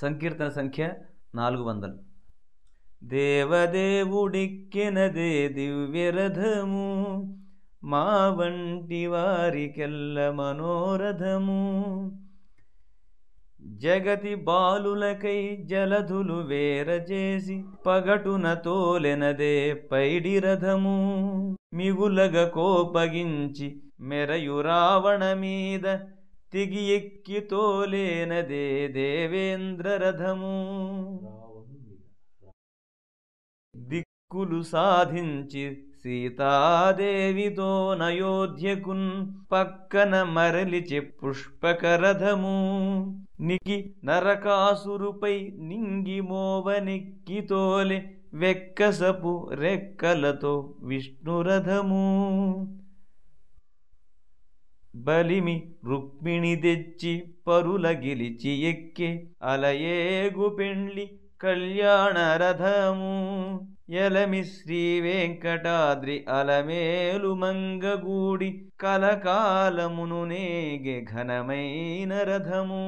సంకీర్తన సంఖ్య నాలుగు వందలు. దేవదేవుడిక్కినదే దివ్యరథము మా వంటి వారికెల్ల మనోరథము. జగతి బాలులకై జలధులు వేరచేసి పగటున తోలెనదే పైడి రథము. మిగులగ కోపగించి మెరయు రావణ మీద తిగి ఎక్కి తోలేనదే దేవేంద్ర రథము. దిక్కులు సాధించి సీతాదేవితో నయోధ్యకున్ పక్కన మరలిచి పుష్పకరథము నికి నరకాసురుపై నింగి మోవనెక్కి తోలె వెక్కసపు రెక్కలతో విష్ణురథము బలిమి రుక్మిణి తెచ్చి పరుల గెలిచి ఎక్కే అలయేగు పెండ్లి కళ్యాణ రథము. ఎలమి శ్రీ వెంకటాద్రి అలమేలు మంగగూడి కలకాలమును నేగె ఘనమైన రథము.